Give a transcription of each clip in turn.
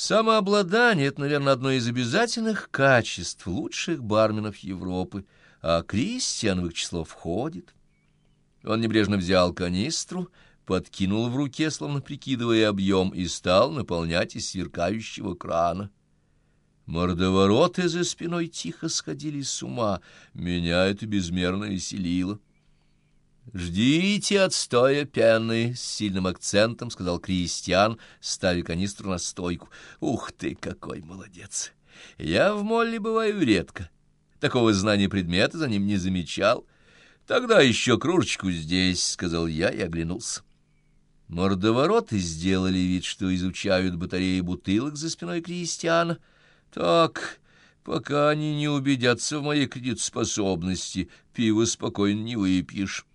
Самообладание — это, наверное, одно из обязательных качеств лучших барменов Европы, а Кристиан в их число входит. Он небрежно взял канистру, подкинул в руке, словно прикидывая объем, и стал наполнять из сверкающего крана. Мордовороты за спиной тихо сходили с ума, меня это безмерно веселило. «Ждите отстоя пены!» — с сильным акцентом сказал Кристиан, ставя канистру на стойку. «Ух ты, какой молодец! Я в молле бываю редко. Такого знания предмета за ним не замечал. Тогда еще кружечку здесь», — сказал я и оглянулся. Мордовороты сделали вид, что изучают батареи бутылок за спиной Кристиана. «Так...» Пока они не убедятся в моей кредитоспособности, пиво спокойно не выпьешь.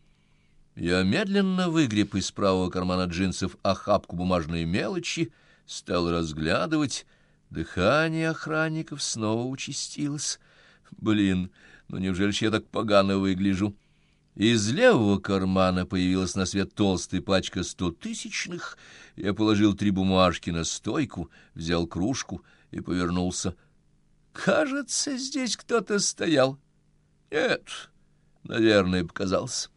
Я медленно выгреб из правого кармана джинсов охапку бумажной мелочи, стал разглядывать. Дыхание охранников снова участилось. Блин, ну неужели я так погано выгляжу? Из левого кармана появилась на свет толстая пачка стотысячных. Я положил три бумажки на стойку, взял кружку и повернулся. Кажется, здесь кто-то стоял. Нет, наверное, показался.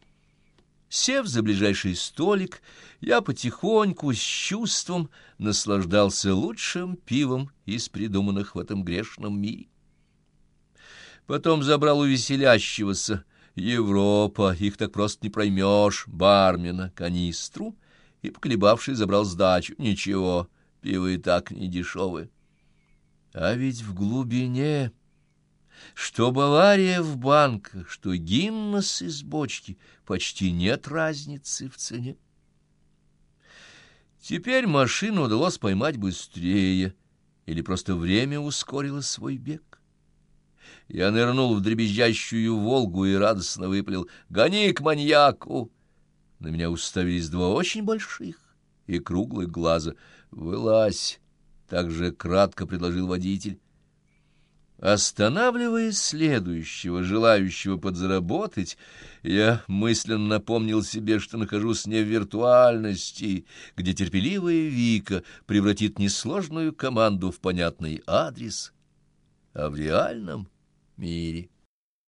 Сев за ближайший столик, я потихоньку, с чувством, наслаждался лучшим пивом из придуманных в этом грешном мире. Потом забрал у веселящегося Европа, их так просто не проймешь, бармена, канистру, и, поколебавшись, забрал сдачу. Ничего, пиво и так не дешевое. А ведь в глубине... Что Бавария в банках, что Гиннес из бочки, почти нет разницы в цене. Теперь машину удалось поймать быстрее, или просто время ускорило свой бег. Я нырнул в дребезжащую «Волгу» и радостно выпалил «Гони к маньяку!» На меня уставились два очень больших и круглых глаза. «Вылазь!» — так же кратко предложил водитель. Останавливая следующего, желающего подзаработать, я мысленно напомнил себе, что нахожусь не в виртуальности, где терпеливая Вика превратит несложную команду в понятный адрес, а в реальном мире.